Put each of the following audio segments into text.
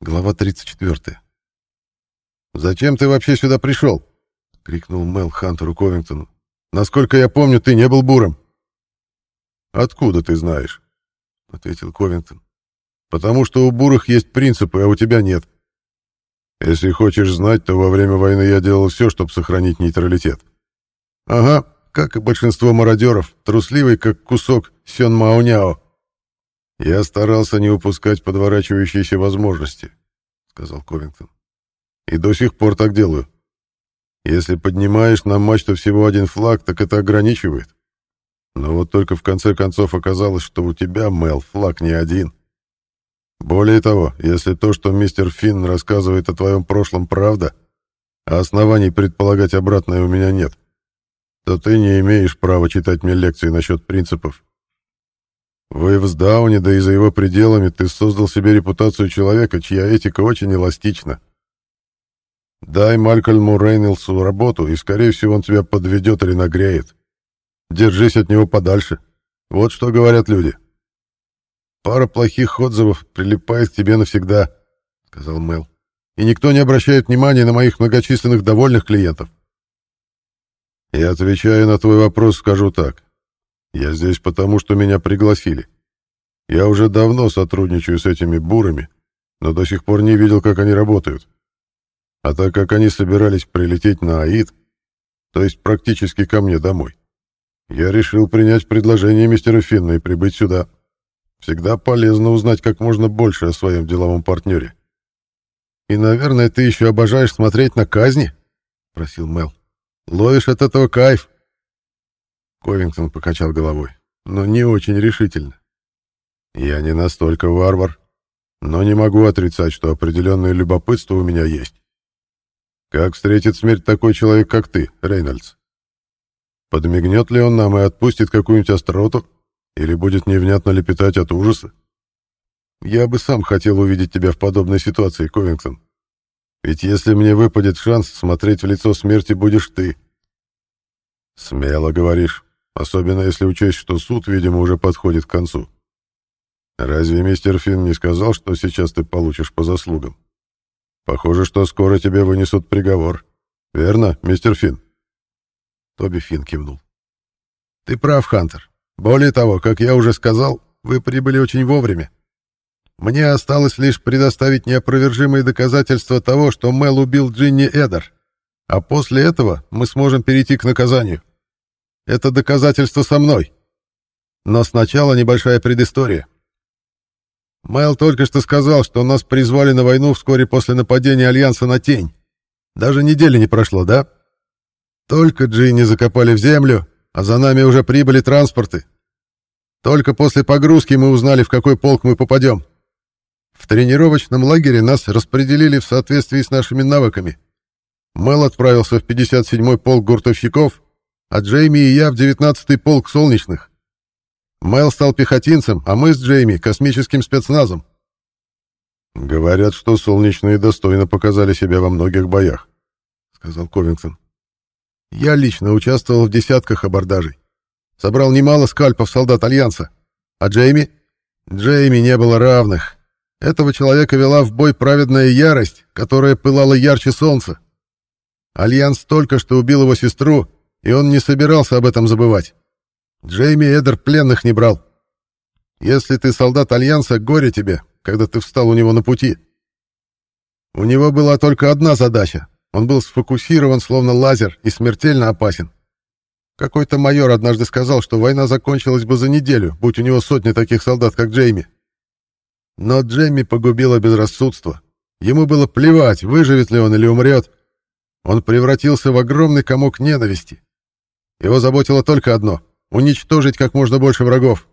Глава 34. «Зачем ты вообще сюда пришел?» — крикнул Мел Хантеру Ковингтону. «Насколько я помню, ты не был буром». «Откуда ты знаешь?» — ответил Ковингтон. «Потому что у бурых есть принципы, а у тебя нет. Если хочешь знать, то во время войны я делал все, чтобы сохранить нейтралитет». «Ага, как и большинство мародеров, трусливый, как кусок Сён Мауняо». «Я старался не упускать подворачивающиеся возможности», — сказал Ковингтон. «И до сих пор так делаю. Если поднимаешь на мачту всего один флаг, так это ограничивает. Но вот только в конце концов оказалось, что у тебя, Мел, флаг не один. Более того, если то, что мистер Финн рассказывает о твоем прошлом, правда, а оснований предполагать обратное у меня нет, то ты не имеешь права читать мне лекции насчет принципов в Эйвсдауне, да и за его пределами, ты создал себе репутацию человека, чья этика очень эластична. Дай Малькольму Рейнольдсу работу, и, скорее всего, он тебя подведет или нагреет. Держись от него подальше. Вот что говорят люди. Пара плохих отзывов прилипает к тебе навсегда, — сказал Мел. И никто не обращает внимания на моих многочисленных довольных клиентов. Я отвечаю на твой вопрос, скажу так. Я здесь потому, что меня пригласили. Я уже давно сотрудничаю с этими бурами, но до сих пор не видел, как они работают. А так как они собирались прилететь на Аид, то есть практически ко мне домой, я решил принять предложение мистера Финна и прибыть сюда. Всегда полезно узнать как можно больше о своем деловом партнере. «И, наверное, ты еще обожаешь смотреть на казни?» — просил Мел. «Ловишь от этого кайф». Ковингтон покачал головой, но не очень решительно. Я не настолько варвар, но не могу отрицать, что определенное любопытство у меня есть. Как встретит смерть такой человек, как ты, Рейнольдс? Подмигнет ли он нам и отпустит какую-нибудь остроту? Или будет невнятно лепетать от ужаса? Я бы сам хотел увидеть тебя в подобной ситуации, Ковингтон. Ведь если мне выпадет шанс смотреть в лицо смерти, будешь ты. Смело говоришь. Особенно если учесть, что суд, видимо, уже подходит к концу. Разве мистер Финн не сказал, что сейчас ты получишь по заслугам? Похоже, что скоро тебе вынесут приговор. Верно, мистер Финн? Тоби Финн кивнул. Ты прав, Хантер. Более того, как я уже сказал, вы прибыли очень вовремя. Мне осталось лишь предоставить неопровержимые доказательства того, что Мел убил Джинни Эдер, а после этого мы сможем перейти к наказанию. Это доказательство со мной. Но сначала небольшая предыстория. Майл только что сказал, что нас призвали на войну вскоре после нападения Альянса на Тень. Даже недели не прошло, да? Только Джинни закопали в землю, а за нами уже прибыли транспорты. Только после погрузки мы узнали, в какой полк мы попадем. В тренировочном лагере нас распределили в соответствии с нашими навыками. Мэл отправился в 57-й полк гуртовщиков, а Джейми и я в девятнадцатый полк солнечных. Мэл стал пехотинцем, а мы с Джейми — космическим спецназом. «Говорят, что солнечные достойно показали себя во многих боях», — сказал Ковингтон. «Я лично участвовал в десятках абордажей. Собрал немало скальпов солдат Альянса. А Джейми? Джейми не было равных. Этого человека вела в бой праведная ярость, которая пылала ярче солнца. Альянс только что убил его сестру, и он не собирался об этом забывать. Джейми Эдер пленных не брал. Если ты солдат Альянса, горе тебе, когда ты встал у него на пути. У него была только одна задача. Он был сфокусирован, словно лазер, и смертельно опасен. Какой-то майор однажды сказал, что война закончилась бы за неделю, будь у него сотни таких солдат, как Джейми. Но Джейми погубило безрассудство. Ему было плевать, выживет ли он или умрет. Он превратился в огромный комок ненависти. Его заботило только одно — уничтожить как можно больше врагов.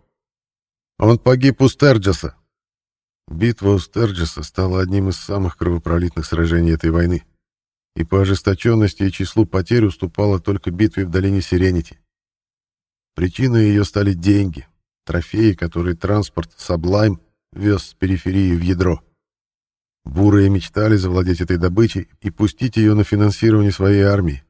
Он погиб у Стерджеса. Битва у Стерджеса стала одним из самых кровопролитных сражений этой войны. И по ожесточенности и числу потерь уступала только битве в долине Сиренити. Причиной ее стали деньги, трофеи, которые транспорт Саблайм вез с периферии в ядро. Бурые мечтали завладеть этой добычей и пустить ее на финансирование своей армии.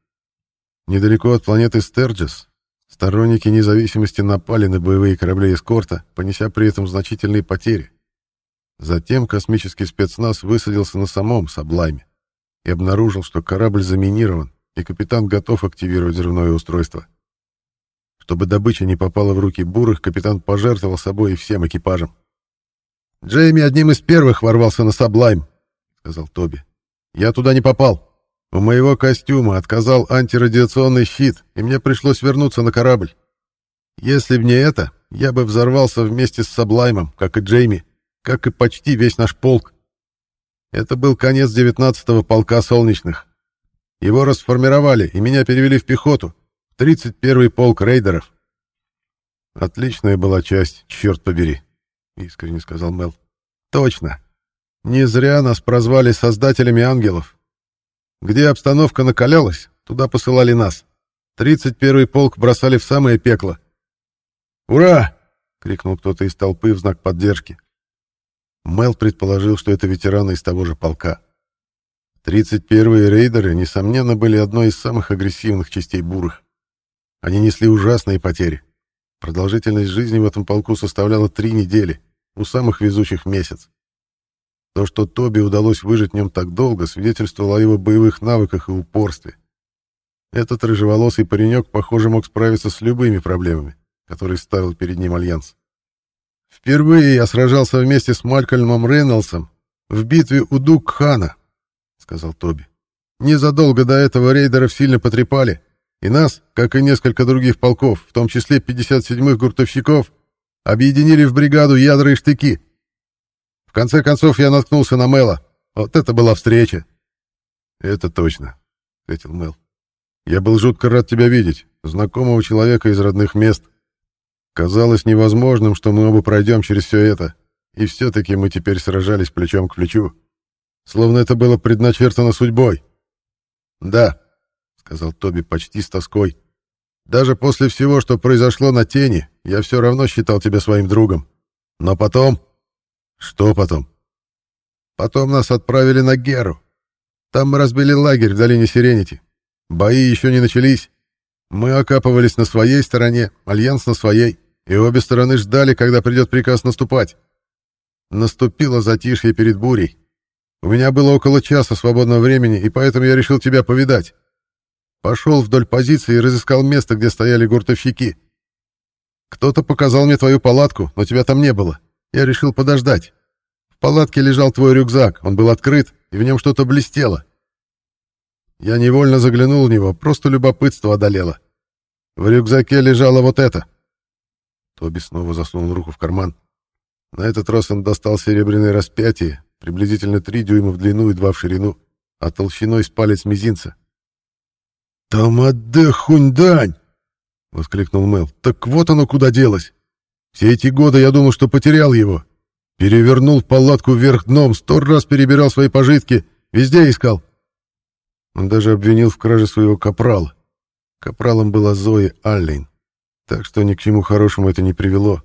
Недалеко от планеты Стерджес сторонники независимости напали на боевые корабли эскорта, понеся при этом значительные потери. Затем космический спецназ высадился на самом Саблайме и обнаружил, что корабль заминирован, и капитан готов активировать взрывное устройство. Чтобы добыча не попала в руки бурых, капитан пожертвовал собой и всем экипажем. «Джейми одним из первых ворвался на Саблайм», — сказал Тоби. «Я туда не попал. У моего костюма отказал антирадиационный щит, и мне пришлось вернуться на корабль. Если б не это, я бы взорвался вместе с Саблаймом, как и Джейми, как и почти весь наш полк. Это был конец 19-го полка солнечных. Его расформировали, и меня перевели в пехоту, 31-й полк рейдеров. Отличная была часть, черт побери, искренне сказал Мел. Точно. Не зря нас прозвали создателями ангелов. Где обстановка накалялась, туда посылали нас. 31-й полк бросали в самое пекло. «Ура!» — крикнул кто-то из толпы в знак поддержки. Мел предположил, что это ветераны из того же полка. 31-е рейдеры, несомненно, были одной из самых агрессивных частей бурых. Они несли ужасные потери. Продолжительность жизни в этом полку составляла три недели, у самых везучих месяц. То, что Тоби удалось выжить в нем так долго, свидетельствовало о его боевых навыках и упорстве. Этот рыжеволосый паренек, похоже, мог справиться с любыми проблемами который ставил перед ним Альянс. «Впервые я сражался вместе с Малькольмом Рейнольдсом в битве у Дук-хана», — сказал Тоби. «Незадолго до этого рейдеров сильно потрепали, и нас, как и несколько других полков, в том числе 57-х гуртовщиков, объединили в бригаду ядра и штыки. Конце концов я наткнулся на Мэла. Вот это была встреча!» «Это точно», — ответил Мэл. «Я был жутко рад тебя видеть, знакомого человека из родных мест. Казалось невозможным, что мы оба пройдем через все это, и все-таки мы теперь сражались плечом к плечу. Словно это было предначертано судьбой. «Да», — сказал Тоби почти с тоской, — «даже после всего, что произошло на тени, я все равно считал тебя своим другом. Но потом...» «Что потом?» «Потом нас отправили на Геру. Там мы разбили лагерь в долине Сиренити. Бои еще не начались. Мы окапывались на своей стороне, Альянс на своей и обе стороны ждали, когда придет приказ наступать. Наступило затишье перед бурей. У меня было около часа свободного времени, и поэтому я решил тебя повидать. Пошел вдоль позиции и разыскал место, где стояли гуртовщики. Кто-то показал мне твою палатку, но тебя там не было. Я решил подождать. В палатке лежал твой рюкзак, он был открыт, и в нем что-то блестело. Я невольно заглянул в него, просто любопытство одолело. В рюкзаке лежало вот это — Тоби снова засунул руку в карман. На этот раз он достал серебряное распятие, приблизительно три дюйма в длину и два в ширину, а толщиной с палец мизинца. «Тамаде хуньдань!» — воскликнул Мэл. «Так вот оно куда делось! Все эти годы я думал, что потерял его. Перевернул палатку вверх дном, сто раз перебирал свои пожитки, везде искал». Он даже обвинил в краже своего капрала. Капралом была Зои Аллейн. Так что ни к чему хорошему это не привело.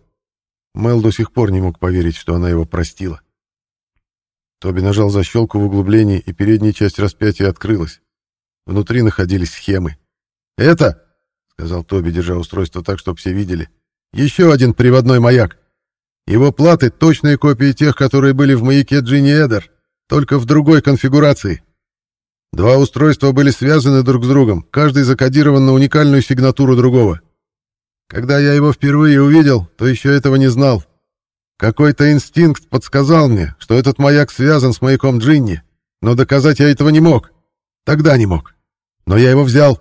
Мел до сих пор не мог поверить, что она его простила. Тоби нажал защелку в углублении, и передняя часть распятия открылась. Внутри находились схемы. «Это!» — сказал Тоби, держа устройство так, чтобы все видели. «Еще один приводной маяк. Его платы — точные копии тех, которые были в маяке Джинни Эдер, только в другой конфигурации. Два устройства были связаны друг с другом, каждый закодирован на уникальную сигнатуру другого. Когда я его впервые увидел, то еще этого не знал. Какой-то инстинкт подсказал мне, что этот маяк связан с маяком Джинни, но доказать я этого не мог. Тогда не мог. Но я его взял.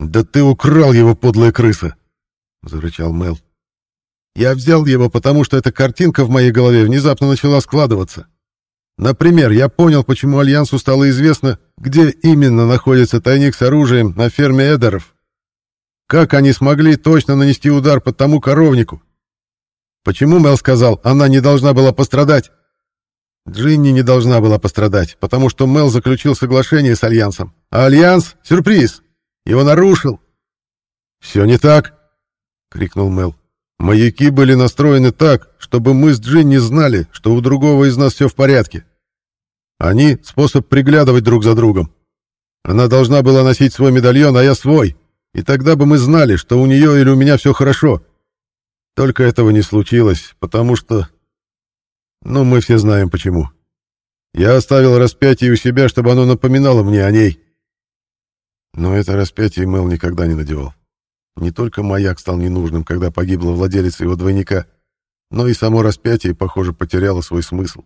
«Да ты украл его, подлая крыса!» — зарычал Мел. «Я взял его, потому что эта картинка в моей голове внезапно начала складываться. Например, я понял, почему Альянсу стало известно, где именно находится тайник с оружием на ферме Эдеров. Как они смогли точно нанести удар по тому коровнику? Почему Мел сказал, она не должна была пострадать? Джинни не должна была пострадать, потому что Мел заключил соглашение с Альянсом. А Альянс — сюрприз! Его нарушил. «Все не так!» — крикнул Мел. «Маяки были настроены так, чтобы мы с Джинни знали, что у другого из нас все в порядке. Они — способ приглядывать друг за другом. Она должна была носить свой медальон, а я свой и тогда бы мы знали, что у нее или у меня все хорошо. Только этого не случилось, потому что... Но мы все знаем почему. Я оставил распятие у себя, чтобы оно напоминало мне о ней. Но это распятие Мэл никогда не надевал. Не только маяк стал ненужным, когда погибла владелица его двойника, но и само распятие, похоже, потеряло свой смысл.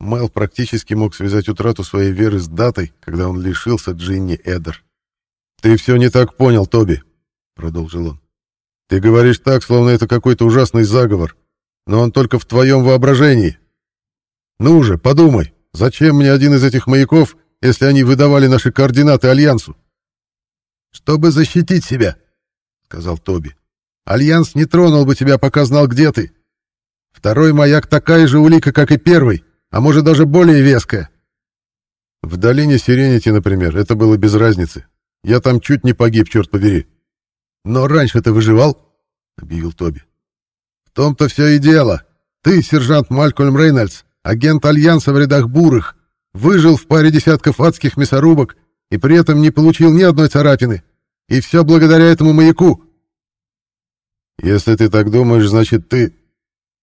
Мэл практически мог связать утрату своей веры с датой, когда он лишился Джинни Эдер. «Ты все не так понял, Тоби», — продолжил он. «Ты говоришь так, словно это какой-то ужасный заговор, но он только в твоем воображении. Ну же, подумай, зачем мне один из этих маяков, если они выдавали наши координаты Альянсу?» «Чтобы защитить себя», — сказал Тоби. «Альянс не тронул бы тебя, пока знал, где ты. Второй маяк такая же улика, как и первый, а может даже более веская. В долине Сиренити, например, это было без разницы. Я там чуть не погиб, черт побери. Но раньше ты выживал, объявил Тоби. В том-то все и дело. Ты, сержант Малькольм Рейнольдс, агент Альянса в рядах бурых, выжил в паре десятков адских мясорубок и при этом не получил ни одной царапины. И все благодаря этому маяку. Если ты так думаешь, значит ты...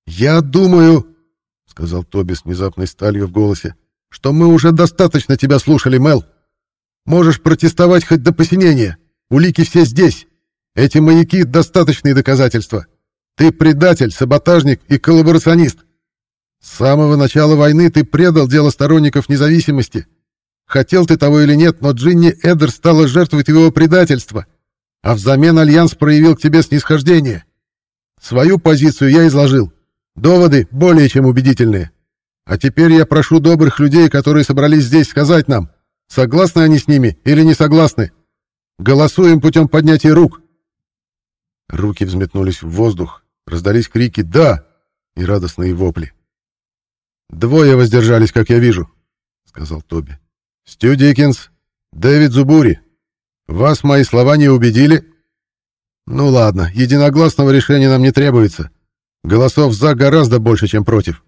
Я думаю, — сказал Тоби с внезапной сталью в голосе, — что мы уже достаточно тебя слушали, Мел. Можешь протестовать хоть до посинения. Улики все здесь. Эти маяки — достаточные доказательства. Ты предатель, саботажник и коллаборационист. С самого начала войны ты предал дело сторонников независимости. Хотел ты того или нет, но Джинни Эдер стала жертвой твоего предательства, а взамен Альянс проявил к тебе снисхождение. Свою позицию я изложил. Доводы более чем убедительные. А теперь я прошу добрых людей, которые собрались здесь, сказать нам, согласны они с ними или не согласны. Голосуем путем поднятия рук. Руки взметнулись в воздух, раздались крики «Да!» и радостные вопли. «Двое воздержались, как я вижу», — сказал Тоби. «Стю Диккенс, Дэвид Зубури. Вас мои слова не убедили?» «Ну ладно, единогласного решения нам не требуется. Голосов «за» гораздо больше, чем против.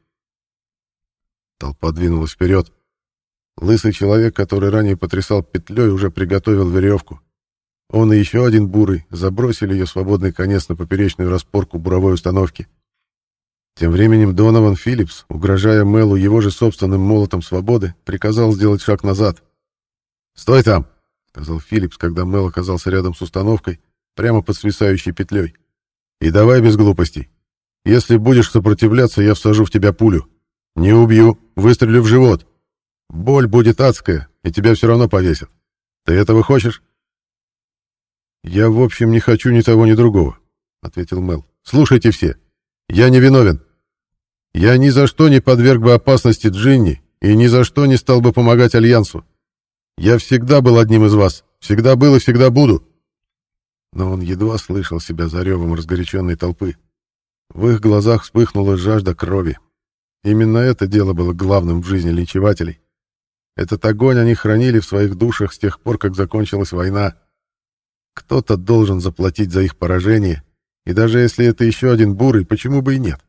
Толпа двинулась вперед. Лысый человек, который ранее потрясал петлей, уже приготовил веревку. Он и еще один бурый забросили ее свободный конец на поперечную распорку буровой установки. Тем временем Донован Филлипс, угрожая Мелу его же собственным молотом свободы, приказал сделать шаг назад. «Стой там!» — сказал Филлипс, когда Мел оказался рядом с установкой, прямо под свисающей петлей. «И давай без глупостей. Если будешь сопротивляться, я всажу в тебя пулю. Не убью, выстрелю в живот. Боль будет адская, и тебя все равно повесят. Ты этого хочешь?» «Я, в общем, не хочу ни того, ни другого», — ответил Мел. «Слушайте все. Я не виновен. Я ни за что не подверг бы опасности Джинни и ни за что не стал бы помогать Альянсу. Я всегда был одним из вас. Всегда был и всегда буду». Но он едва слышал себя за ревом разгоряченной толпы. В их глазах вспыхнула жажда крови. Именно это дело было главным в жизни линчевателей. Этот огонь они хранили в своих душах с тех пор, как закончилась война. Кто-то должен заплатить за их поражение, и даже если это еще один бурый, почему бы и нет?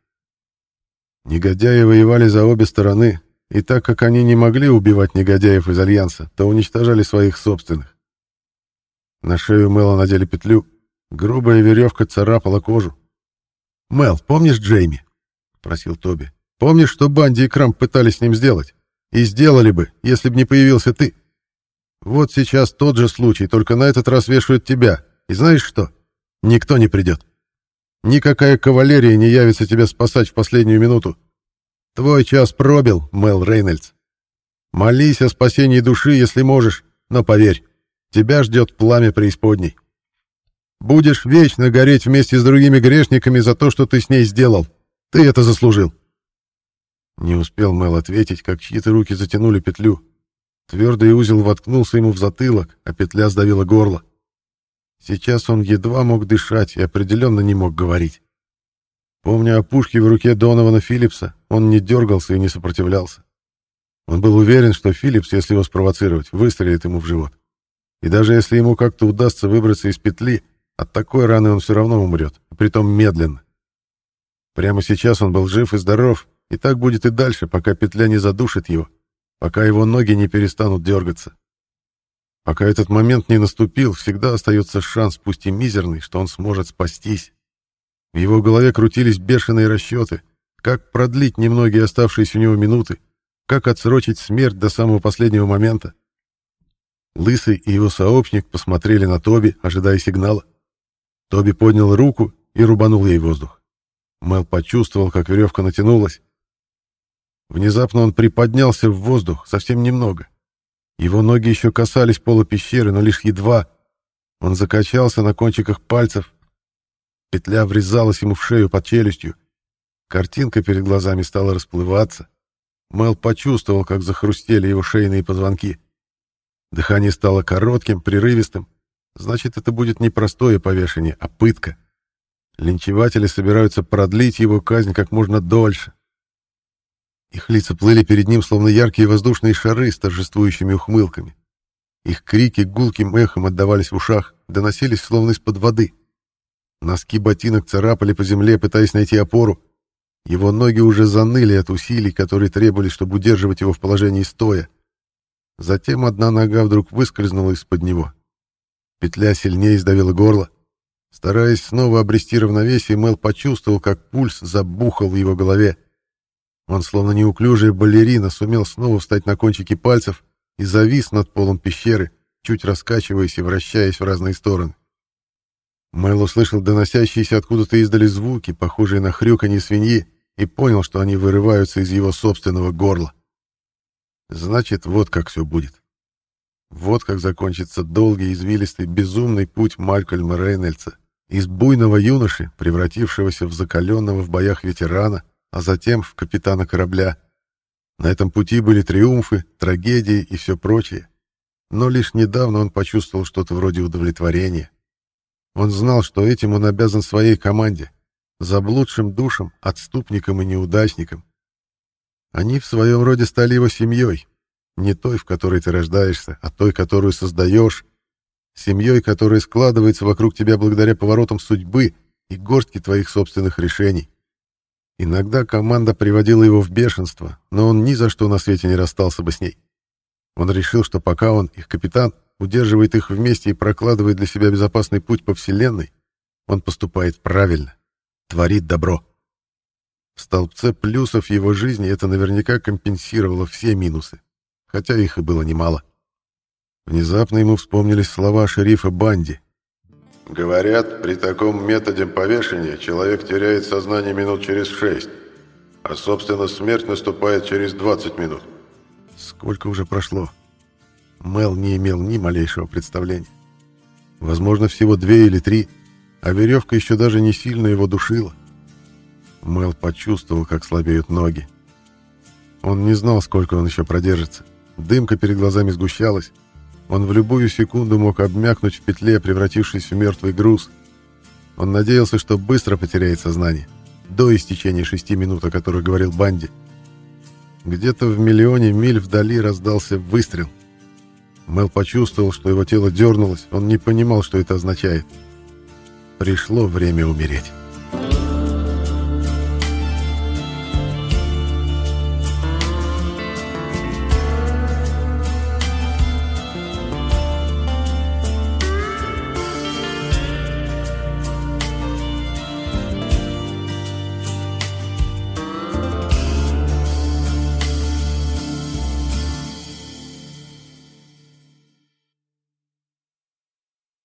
Негодяи воевали за обе стороны, и так как они не могли убивать негодяев из Альянса, то уничтожали своих собственных. На шею Мэла надели петлю, грубая веревка царапала кожу. «Мел, помнишь Джейми?» — просил Тоби. «Помнишь, что Банди и Крамп пытались с ним сделать? И сделали бы, если бы не появился ты. Вот сейчас тот же случай, только на этот раз вешают тебя. И знаешь что? Никто не придет. Никакая кавалерия не явится тебя спасать в последнюю минуту. Твой час пробил, Мел Рейнольдс. Молись о спасении души, если можешь, но поверь, тебя ждет пламя преисподней». Будешь вечно гореть вместе с другими грешниками за то, что ты с ней сделал. Ты это заслужил. Не успел Мэл ответить, как чьи-то руки затянули петлю. Твердый узел воткнулся ему в затылок, а петля сдавила горло. Сейчас он едва мог дышать и определенно не мог говорить. Помня о пушке в руке Донована Филлипса, он не дергался и не сопротивлялся. Он был уверен, что Филлипс, если его спровоцировать, выстрелит ему в живот. И даже если ему как-то удастся выбраться из петли, от такой раны он все равно умрет, притом медленно. Прямо сейчас он был жив и здоров, и так будет и дальше, пока петля не задушит его, пока его ноги не перестанут дергаться. Пока этот момент не наступил, всегда остается шанс, пусть и мизерный, что он сможет спастись. В его голове крутились бешеные расчеты, Как продлить немногие оставшиеся у него минуты? Как отсрочить смерть до самого последнего момента? Лысый и его сообщник посмотрели на Тоби, ожидая сигнала. Тоби поднял руку и рубанул ей воздух. Мел почувствовал, как веревка натянулась. Внезапно он приподнялся в воздух совсем немного. Его ноги еще касались пола пещеры, но лишь едва. Он закачался на кончиках пальцев. Петля врезалась ему в шею под челюстью. Картинка перед глазами стала расплываться. Мел почувствовал, как захрустели его шейные позвонки. Дыхание стало коротким, прерывистым. Значит, это будет не простое повешение, а пытка. Линчеватели собираются продлить его казнь как можно дольше. Их лица плыли перед ним, словно яркие воздушные шары с торжествующими ухмылками. Их крики гулким эхом отдавались в ушах, доносились словно из-под воды. Носки ботинок царапали по земле, пытаясь найти опору. Его ноги уже заныли от усилий, которые требовались, чтобы удерживать его в положении стоя. Затем одна нога вдруг выскользнула из-под него. Петля сильнее сдавила горло. Стараясь снова обрести равновесие, Мел почувствовал, как пульс забухал в его голове. Он, словно неуклюжая балерина, сумел снова встать на кончики пальцев и завис над полом пещеры, чуть раскачиваясь и вращаясь в разные стороны. Мэл услышал доносящиеся откуда-то издали звуки, похожие на хрюканье свиньи, и понял, что они вырываются из его собственного горла. Значит, вот как все будет. Вот как закончится долгий, извилистый, безумный путь Малькольма Рейнольдса, из буйного юноши, превратившегося в закаленного в боях ветерана, а затем в капитана корабля. На этом пути были триумфы, трагедии и все прочее. Но лишь недавно он почувствовал что-то вроде удовлетворения. Он знал, что этим он обязан своей команде, заблудшим душам, отступникам и неудачникам. Они в своем роде стали его семьей, не той, в которой ты рождаешься, а той, которую создаешь, семьей, которая складывается вокруг тебя благодаря поворотам судьбы и горстке твоих собственных решений. Иногда команда приводила его в бешенство, но он ни за что на свете не расстался бы с ней. Он решил, что пока он, их капитан, удерживает их вместе и прокладывает для себя безопасный путь по Вселенной, он поступает правильно, творит добро. В столбце плюсов его жизни это наверняка компенсировало все минусы, хотя их и было немало. Внезапно ему вспомнились слова шерифа Банди, Говорят, при таком методе повешения человек теряет сознание минут через шесть, а, собственно, смерть наступает через 20 минут. Сколько уже прошло? Мел не имел ни малейшего представления. Возможно, всего две или три, а веревка еще даже не сильно его душила. Мел почувствовал, как слабеют ноги. Он не знал, сколько он еще продержится. Дымка перед глазами сгущалась, он в любую секунду мог обмякнуть в петле, превратившись в мертвый груз. Он надеялся, что быстро потеряет сознание, до истечения шести минут, о которых говорил Банди. Где-то в миллионе миль вдали раздался выстрел. Мел почувствовал, что его тело дернулось, он не понимал, что это означает. Пришло время умереть.